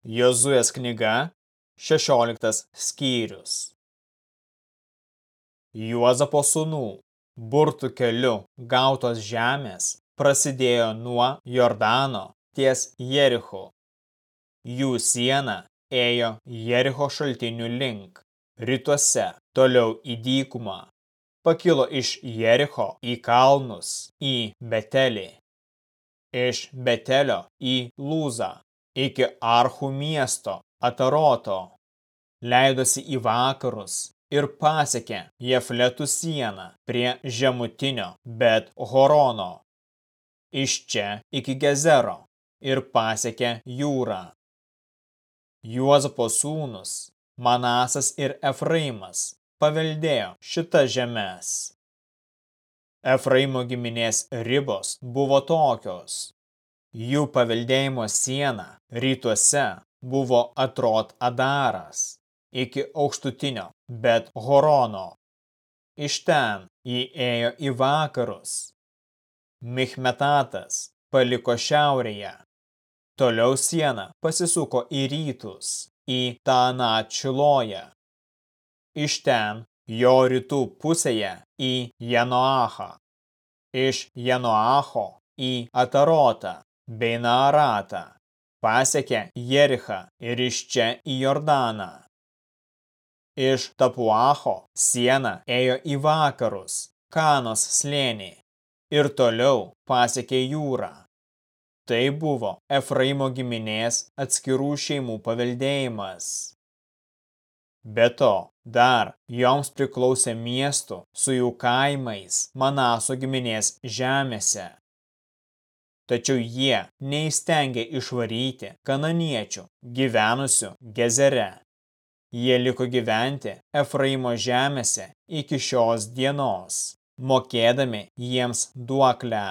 Jozuės knyga, 16 skyrius. Juozapo sūnų burtų keliu gautos žemės prasidėjo nuo Jordano ties Jerichu. Jų siena ėjo Jericho šaltinių link, rytuose, toliau į dykumą. Pakilo iš Jericho į kalnus, į Betelį. Iš Betelio į Lūzą iki Archų miesto Ataroto, leidosi į vakarus ir pasiekė Jefletų sieną prie žemutinio Bet Horono, iš čia iki Gezero ir pasiekė jūrą. Juozapo sūnus, Manasas ir Efraimas paveldėjo šitas žemės. Efraimo giminės ribos buvo tokios. Jų paveldėjimo siena rytuose buvo Atrot Adaras iki aukštutinio Bet Horono. Iš ten jį ėjo į vakarus. Michmetatas paliko šiaurėje. Toliau siena pasisuko į rytus, į Tanat Šiloją. Iš ten jo rytų pusėje į Janoachą. Iš Janoacho į Atarotą bei Naaratą, pasiekė Jerichą ir iš čia į Jordaną. Iš Tapuacho siena ėjo į vakarus, Kanos slėnį ir toliau pasiekė jūrą. Tai buvo Efraimo giminės atskirų šeimų paveldėjimas. Be to, dar joms priklausė miestų su jų kaimais Manaso giminės žemėse tačiau jie neįstengė išvaryti kananiečių gyvenusių Gezere. Jie liko gyventi Efraimo žemėse iki šios dienos, mokėdami jiems duoklę.